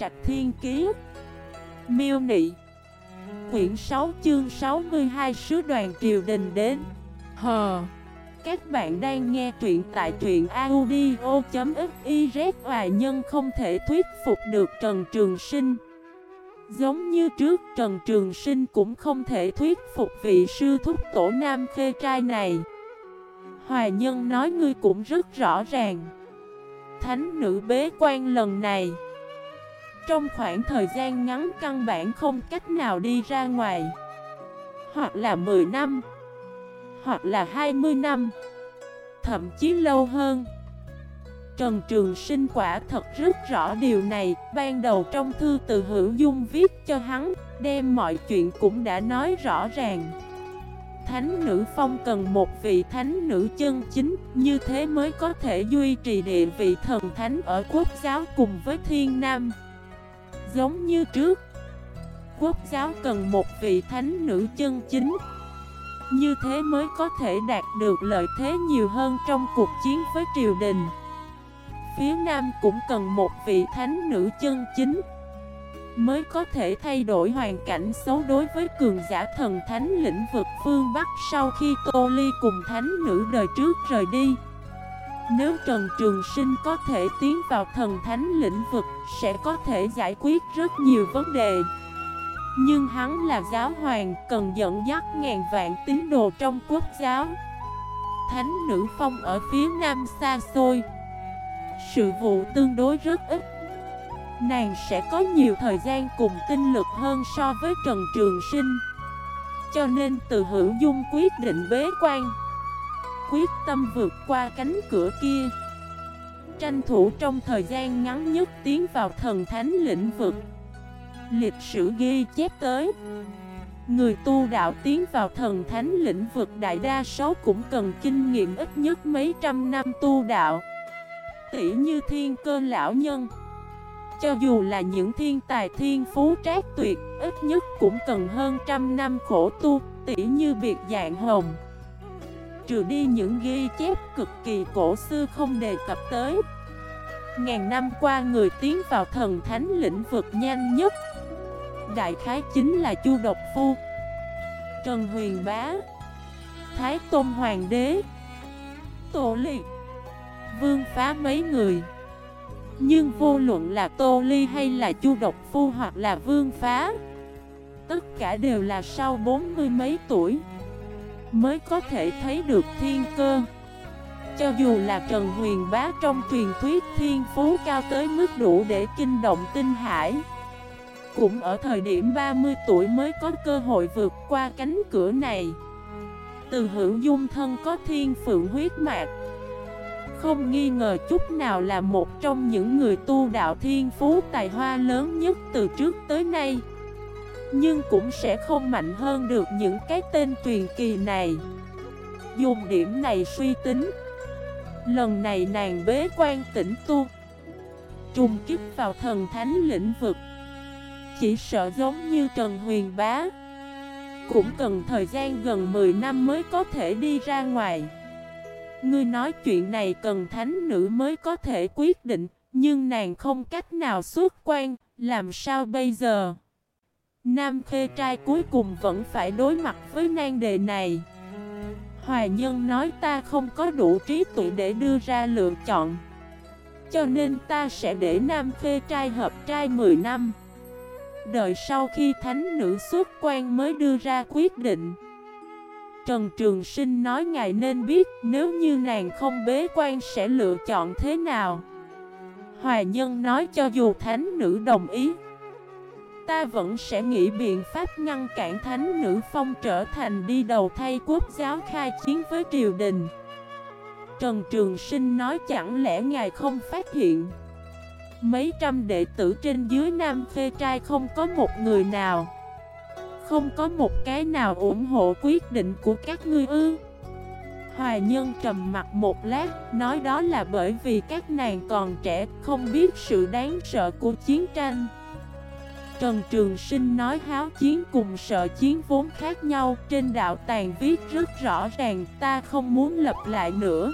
Trạch Thiên Kiế Miêu Nị. Quyển 6 chương 62 Sứ đoàn triều đình đến. Hờ. Các bạn đang nghe truyện tại truyện audio.xyz Hòa à, nhân không thể thuyết phục được Trần Trường Sinh. Giống như trước, Trần Trường Sinh cũng không thể thuyết phục vị sư thúc tổ nam khê trai này. Hòa nhân nói ngươi cũng rất rõ ràng. Thánh nữ bế quan lần này. Trong khoảng thời gian ngắn căn bản không cách nào đi ra ngoài. Hoặc là 10 năm. Hoặc là 20 năm. Thậm chí lâu hơn. Trần Trường Sinh quả thật rất rõ điều này. Ban đầu trong thư từ hữu dung viết cho hắn, Đem mọi chuyện cũng đã nói rõ ràng. Thánh nữ phong cần một vị thánh nữ chân chính, Như thế mới có thể duy trì địa vị thần thánh ở quốc giáo cùng với thiên nam. Giống như trước. Quốc giáo cần một vị thánh nữ chân chính. Như thế mới có thể đạt được lợi thế nhiều hơn trong cuộc chiến với triều đình. Phía nam cũng cần một vị thánh nữ chân chính Mới có thể thay đổi hoàn cảnh xấu đối với cường giả thần thánh lĩnh vực phương Bắc sau khi Tô Ly cùng thánh nữ đời trước rời đi. Nếu Trần Trường Sinh có thể tiến vào thần thánh lĩnh vực, sẽ có thể giải quyết rất nhiều vấn đề. Nhưng hắn là giáo hoàng, cần dẫn dắt ngàn vạn tín đồ trong quốc giáo. Thánh nữ phong ở phía nam xa xôi. Sự vụ tương đối rất ít Nàng sẽ có nhiều thời gian cùng tinh lực hơn so với Trần Trường Sinh Cho nên từ hữu dung quyết định bế quan Quyết tâm vượt qua cánh cửa kia. Tranh thủ trong thời gian ngắn nhất tiến vào thần thánh lĩnh vực. Lịch sử ghi chép tới. Người tu đạo tiến vào thần thánh lĩnh vực đại đa số cũng cần kinh nghiệm ít nhất mấy trăm năm tu đạo. Tỷ như thiên cơ lão nhân. Cho dù là những thiên tài thiên phú trác tuyệt, ít nhất cũng cần hơn trăm năm khổ tu, tỉ như biệt dạng hồng. Trừ đi những ghi chép cực kỳ cổ xưa không đề cập tới. Ngàn năm qua người tiến vào thần thánh lĩnh vực nhanh nhất. Đại khái chính là Chu Độc Phu, Trần Huyền Bá, Thái Tôn Hoàng đế, Tổ Liệt, Vương Phá mấy người. Nhưng vô luận là Tô Ly hay là Chu Độc Phu hoặc là Vương Phá Tất cả đều là sau bốn mươi mấy tuổi Mới có thể thấy được thiên cơ. Cho dù là Trần Huyền Bá trong truyền thuyết thiên phú cao tới mức đủ để kinh động tinh hải, Cũng ở thời điểm 30 tuổi mới có cơ hội vượt qua cánh cửa này. Từ hữu dung thân có thiên phượng huyết mạch không nghi ngờ chút nào là một trong những người tu đạo thiên phú tài hoa lớn nhất từ trước tới nay. Nhưng cũng sẽ không mạnh hơn được những cái tên truyền kỳ này. Dùng điểm này suy tính. Lần này nàng bế quan tỉnh tu. Trùng kích vào thần thánh lĩnh vực. Chỉ sợ giống như Trần Huyền Bá. Cũng cần thời gian gần 10 năm mới có thể đi ra ngoài. Ngươi nói chuyện này cần thánh nữ mới có thể quyết định, nhưng nàng không cách nào xuất quan, làm sao bây giờ? Nam khê trai cuối cùng vẫn phải đối mặt với nan đề này. Hoài nhân nói ta không có đủ trí tuệ để đưa ra lựa chọn. Cho nên ta sẽ để nam khê trai hợp trai 10 năm. Đợi sau khi thánh nữ xuất quan mới đưa ra quyết định. Trần Trường Sinh nói ngài nên biết nếu như nàng không bế quan sẽ lựa chọn thế nào. Hòa nhân nói cho dù thánh nữ đồng ý, ta vẫn sẽ nghĩ biện pháp ngăn cản thánh nữ phong trở thành đi đầu thay quốc giáo khai chiến với triều đình. Trần Trường Sinh nói chẳng lẽ ngài không phát hiện? Mấy trăm đệ tử trên dưới Nam Phê Trai không có một người nào. Không có một cái nào ủng hộ quyết định của các ngươi ư? Hoài nhân trầm mặt một lát, Nói đó là bởi vì các nàng còn trẻ, Không biết sự đáng sợ của chiến tranh. Trần Trường Sinh nói háo chiến cùng sợ chiến vốn khác nhau Trên đạo tàng viết rất rõ ràng Ta không muốn lập lại nữa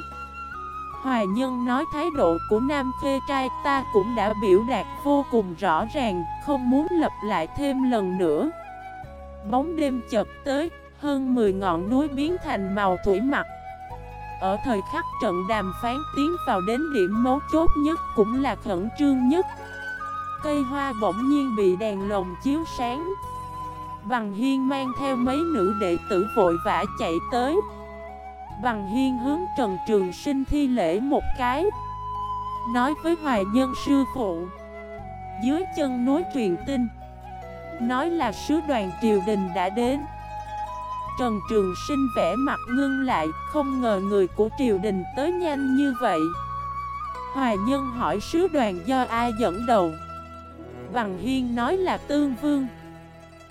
Hoài Nhân nói thái độ của Nam Khê Trai ta cũng đã biểu đạt vô cùng rõ ràng, không muốn lập lại thêm lần nữa. Bóng đêm chợt tới, hơn 10 ngọn núi biến thành màu thủy mặt. Ở thời khắc trận đàm phán tiến vào đến điểm mấu chốt nhất cũng là khẩn trương nhất. Cây hoa bỗng nhiên bị đèn lồng chiếu sáng. Bằng Hiên mang theo mấy nữ đệ tử vội vã chạy tới. Bằng Hiên hướng Trần Trường Sinh thi lễ một cái Nói với Hoài Nhân sư phụ, Dưới chân núi truyền tin, Nói là sứ đoàn triều đình đã đến Trần Trường Sinh vẽ mặt ngưng lại, Không ngờ người của triều đình tới nhanh như vậy Hoài Nhân hỏi sứ đoàn do ai dẫn đầu Bằng Hiên nói là Tương Vương.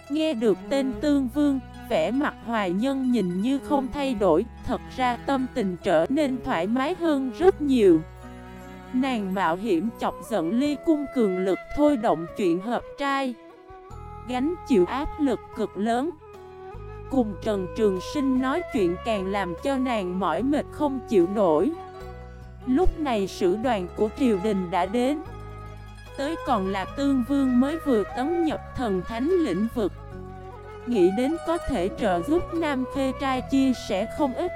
Nghe được tên Tương Vương, vẻ mặt hoài nhân nhìn như không thay đổi, Thật ra tâm tình trở nên thoải mái hơn rất nhiều. Nàng mạo hiểm chọc giận ly cung cường lực thôi động chuyện hợp trai. Gánh chịu áp lực cực lớn. Cùng Trần Trường Sinh nói chuyện càng làm cho nàng mỏi mệt không chịu nổi. Lúc này sử đoàn của triều đình đã đến. Tới còn là tương vương mới vừa tấn nhập thần thánh lĩnh vực. Nghĩ đến có thể trợ giúp Nam Khê trai chia sẻ không ít.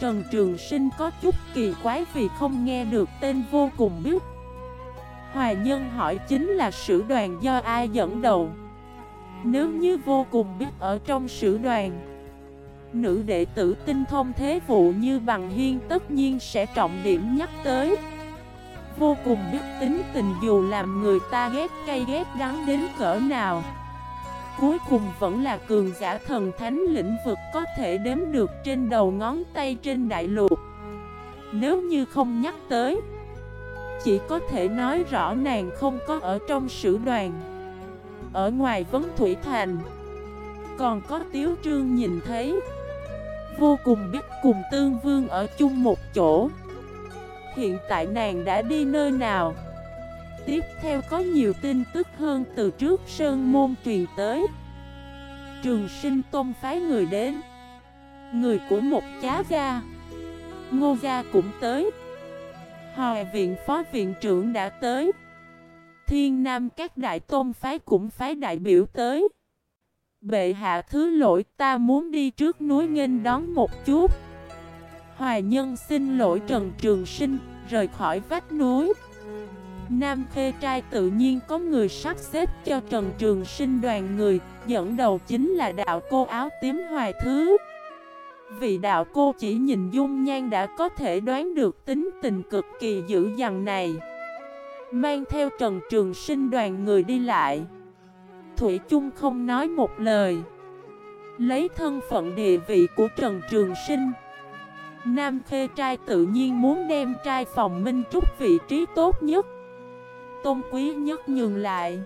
Trần Trường Sinh có chút kỳ quái vì không nghe được tên vô cùng biết. Hoài Nhân hỏi chính là sử đoàn do ai dẫn đầu. Nếu như vô cùng biết ở trong sử đoàn, Nữ đệ tử tinh thông thế vụ như bằng hiên tất nhiên sẽ trọng điểm nhắc tới. Vô cùng biết tính tình dù làm người ta ghét cay ghét đắng đến cỡ nào. Cuối cùng vẫn là cường giả thần thánh lĩnh vực có thể đếm được trên đầu ngón tay trên đại lục Nếu như không nhắc tới, Chỉ có thể nói rõ nàng không có ở trong sử đoàn. Ở ngoài vấn thủy thành, Còn có tiếu trương nhìn thấy. Vô cùng biết cùng tương vương ở chung một chỗ. Hiện tại nàng đã đi nơi nào? Tiếp theo có nhiều tin tức hơn từ trước Sơn Môn truyền tới. Trường sinh tôn phái người đến. Người của một chá gia. Ngô gia cũng tới. Hòa viện phó viện trưởng đã tới. Thiên Nam các đại tôn phái cũng phái đại biểu tới. Bệ hạ thứ lỗi, ta muốn đi trước núi nghênh đón một chút. Hoài nhân xin lỗi Trần Trường Sinh Rời khỏi vách núi Nam Khê Trai tự nhiên có người sắp xếp cho Trần Trường Sinh đoàn người, dẫn đầu chính là đạo cô áo tím hoài thứ. Vị đạo cô chỉ nhìn dung nhan đã có thể đoán được tính tình cực kỳ dữ dằn này. Mang theo Trần Trường Sinh đoàn người đi lại. Thủy chung không nói một lời. Lấy thân phận địa vị của Trần Trường Sinh. Nam Khê Trai tự nhiên muốn đem trai phòng Minh Trúc vị trí tốt nhất. Tôn quý nhất nhường lại.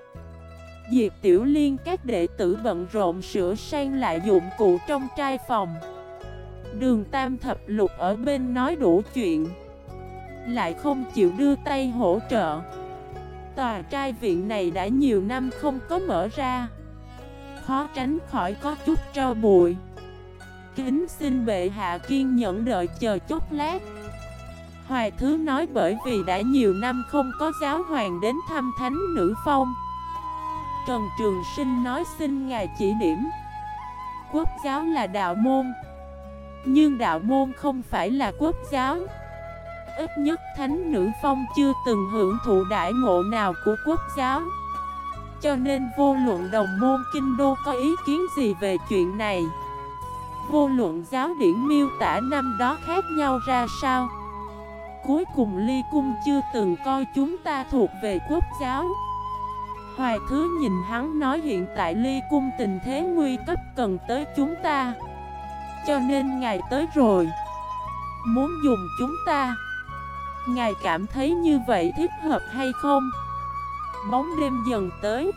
Diệp Tiểu Liên các đệ tử bận rộn sửa sang lại dụng cụ trong trai phòng. Đường Tam Thập Lục ở bên nói đủ chuyện. Lại không chịu đưa tay hỗ trợ. Tòa trai viện này đã nhiều năm không có mở ra. Khó tránh khỏi có chút cho bụi. Kính xin bệ hạ kiên nhẫn đợi chờ chút lát. Hoài Thứ nói bởi vì đã nhiều năm không có giáo hoàng đến thăm thánh nữ phong. Trần Trường Sinh nói xin ngài chỉ điểm. Quốc giáo là đạo môn, Nhưng đạo môn không phải là quốc giáo. Ít nhất thánh nữ phong chưa từng hưởng thụ đại ngộ nào của quốc giáo. Cho nên vô luận đồng môn kinh đô có ý kiến gì về chuyện này? Vô luận giáo điển miêu tả năm đó khác nhau ra sao? Cuối cùng ly cung chưa từng coi chúng ta thuộc về quốc giáo. Hoài thứ nhìn hắn nói hiện tại ly cung tình thế nguy cấp cần tới chúng ta. Cho nên ngài tới rồi. Muốn dùng chúng ta. Ngài cảm thấy như vậy thích hợp hay không? Bóng đêm dần tới.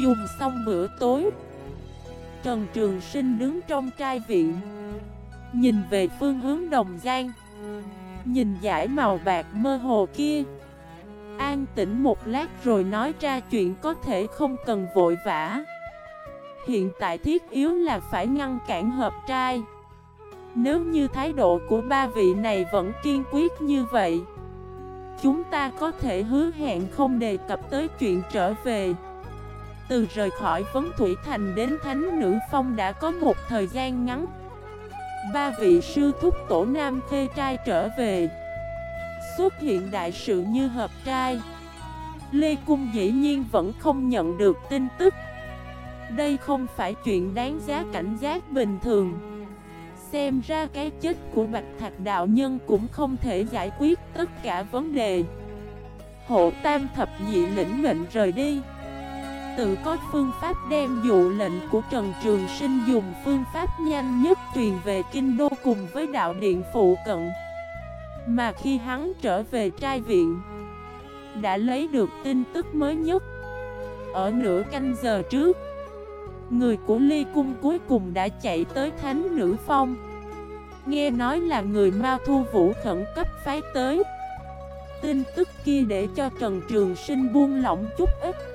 Dùng xong bữa tối. Trần Trường Sinh đứng trong trai viện Nhìn về phương hướng Đồng Giang, Nhìn giải màu bạc mơ hồ kia. An tĩnh một lát rồi nói ra chuyện có thể không cần vội vã. Hiện tại thiết yếu là phải ngăn cản hợp trai. Nếu như thái độ của ba vị này vẫn kiên quyết như vậy, Chúng ta có thể hứa hẹn không đề cập tới chuyện trở về. Từ rời khỏi Vấn Thủy Thành đến Thánh Nữ Phong đã có một thời gian ngắn. Ba vị sư thúc tổ nam khê trai trở về. Xuất hiện đại sự như hợp trai. Lê Cung dĩ nhiên vẫn không nhận được tin tức. Đây không phải chuyện đáng giá cảnh giác bình thường. Xem ra cái chết của Bạch Thạch Đạo Nhân cũng không thể giải quyết tất cả vấn đề. Hộ Tam Thập Nhị lĩnh mệnh rời đi. Tự có phương pháp đem dụ lệnh của Trần Trường Sinh dùng phương pháp nhanh nhất truyền về Kinh Đô cùng với đạo điện phụ cận. Mà khi hắn trở về trai viện, Đã lấy được tin tức mới nhất. Ở nửa canh giờ trước, Người của ly cung cuối cùng đã chạy tới thánh nữ phong. Nghe nói là người Mao Thu Vũ khẩn cấp phái tới. Tin tức kia để cho Trần Trường Sinh buông lỏng chút ít.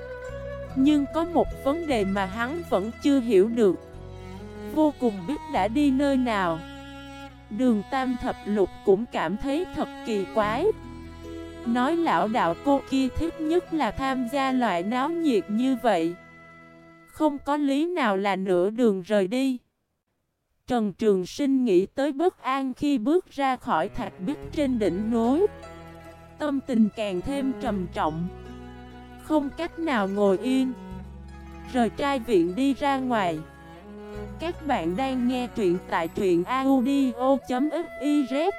Nhưng có một vấn đề mà hắn vẫn chưa hiểu được Vô cùng biết đã đi nơi nào Đường Tam Thập Lục cũng cảm thấy thật kỳ quái Nói lão đạo cô kia thích nhất là tham gia loại náo nhiệt như vậy không có lý nào là nửa đường rời đi. Trần Trường Sinh nghĩ tới bất an khi bước ra khỏi thạch bích trên đỉnh núi. Tâm tình càng thêm trầm trọng. Không cách nào ngồi yên. Rời trai viện đi ra ngoài. Các bạn đang nghe truyện tại truyện audio.fif